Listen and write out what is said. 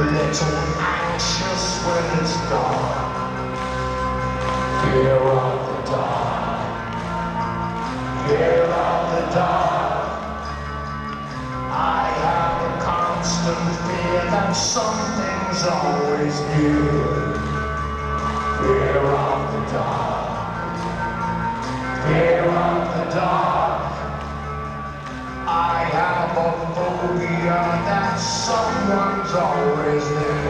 little anxious when it's dark. Fear of the dark. Fear of the dark. I have a constant fear that something's always near. Fear of the dark. always there.